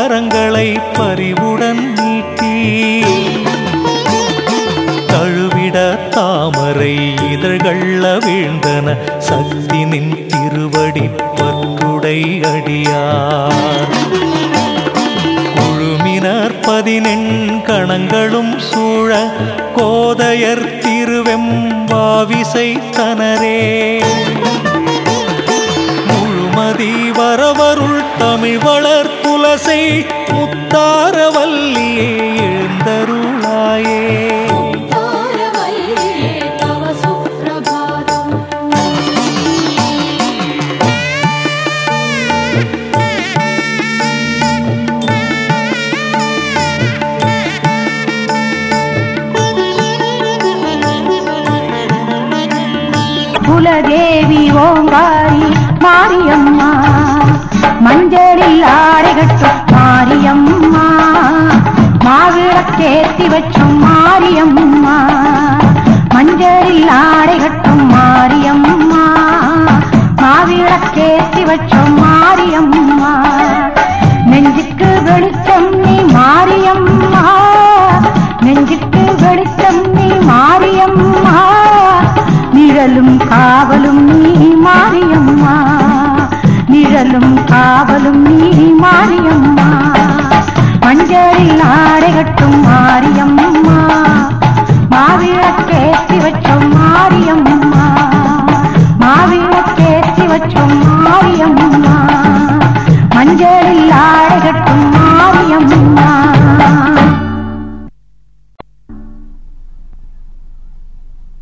கரங்களை பறிவுடன் நீட்டி தழுவிட தாமரை இதழ்கள்ள வீழ்ந்தன. சக்தி நின் திருவடி பற்றுடை அடியார். குழுமினர் பதினெண் கணங்களும் சூழ கோதையர் திருவெம்பாவிசை தனரே. முழுமதி வரவருள் தமிழ் முத்தாரவல்லியே எழுந்தருளாயே குலதேவி ஓங்காரி மாரியம்மா. மஞ்சளில் ஆடை கட்டும் மாரியம்மா. மாவிளக்கேத்தி வச்சும் மாரியம்மா. மஞ்சளில் ஆடை கட்டும் மாரியம்மா. மாவிளக்கேத்தி வச்சும் மாரியம்மா. காவலும் நீ மாரியம்மா. மஞ்சளில் ஆடைகட்டும் மாரியம்மா. மாவிளக்கேற்றி வச்சோம் மாரியம்மா. மாவிளக்கேற்றி வச்சோம் மாரியம்மா. மஞ்சளில் ஆடைகட்டும் மாரியம்மா.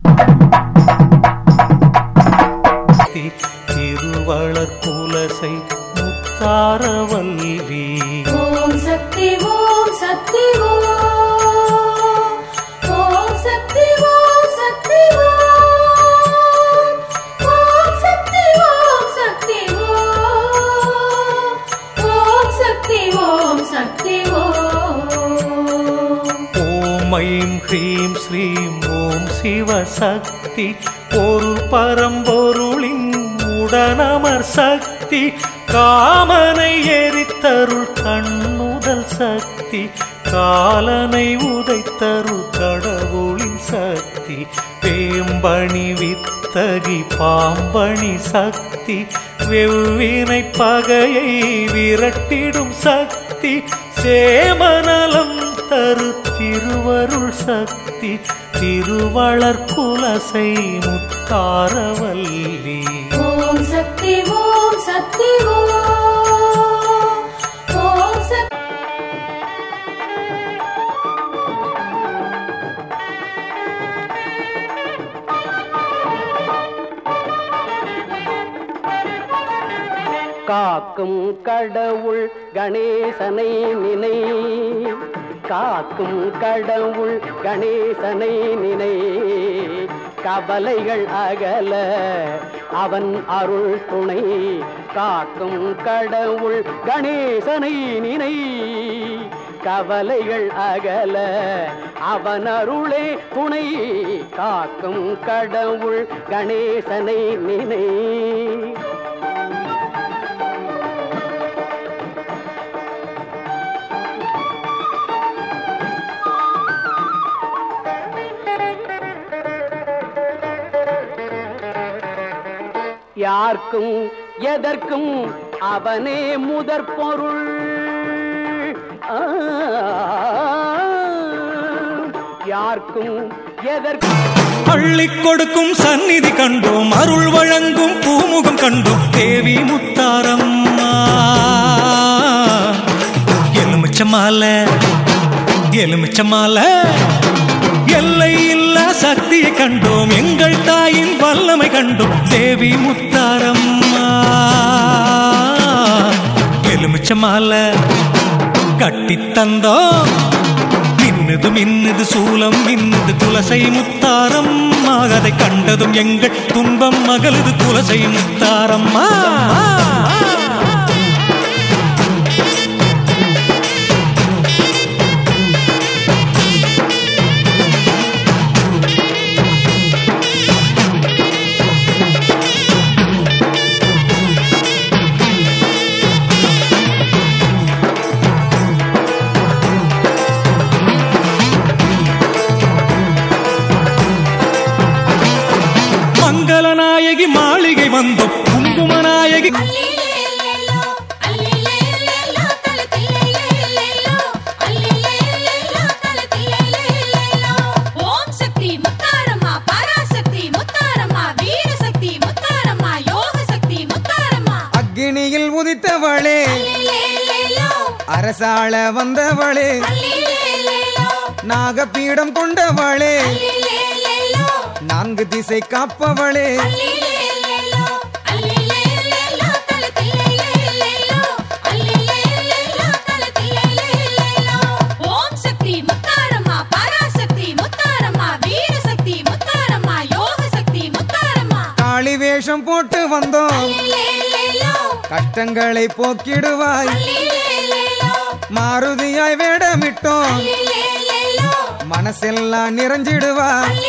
Thank you. ஆரவல்லி ஓம் சக்தி ஓம் சக்தி ஓம் சக்தி ஓம் சக்தி ஓம் சக்தி ஓம் சக்தி ஓம் சக்தி ஓம் சக்தி ஓம் ஐம் ஹ்ரீம் ஸ்ரீம் ஓம் சிவசக்தி. ஒரு பரம்போர் உடனமர் சக்தி காமனை எரித்தருள் கண்ணுதல் சக்தி காலனை உதைத்தருள் கடவுளின் சக்தி பேம்பணி வித்தகி பாம்பணி சக்தி வெவ்வினை பகையை விரட்டிடும் சக்தி சேமநலம் தரு திருவருள் சக்தி திருவளர்குலசை முத்தாரவல்லி. ஓம் சக்தி ஓம் சக்தி. காக்கும் கடவுள் கணேசனை நினை காக்கும் கடவுள் கணேசனை நினை. கவலைகள் அகல அவன் அருள் துணை. காக்கும் கடவுள் கணேசனை நினை. கவலைகள் அகல அவன் அருளே துணை. காக்கும் கடவுள் கணேசனை நினை. யாருக்கும் எதற்கும் அவனே முதற் பொருள் யாருக்கும் எதற்கும் பள்ளி கொடுக்கும் சந்நிதி கண்டோம் அருள் வழங்கும் பூமுகம் கண்டோம் தேவி முத்தாரம்மா. எலுமிச்சமால எலுமிச்சமால எல்லை இல்லா சக்தியை கண்டோம் எங்கள் தாயின் வல்லமை கண்டோம். தேவி முத்தாரம்மா. எலுமிச்சமால கட்டி தந்தோம். மின்னுது மின்னுது சூலம் மின்னுது துளசை முத்தாரம்மா. அதை கண்டதும் எங்கள் துன்பம் மகளுது துளசை முத்தாரம்மா. சக்தி முத்தாரம்மா அக்னியில் உதித்தவளே அரசாள வந்தவளே நாகபீடம் கொண்டவளே நான்கு திசை காப்பவளே வேஷம் போட்டு வந்தோம். கஷ்டங்களை போக்கிடுவாய். மாருதியாய் வேடமிட்டோம். மனசெல்லாம் நிறைஞ்சிடுவாய்.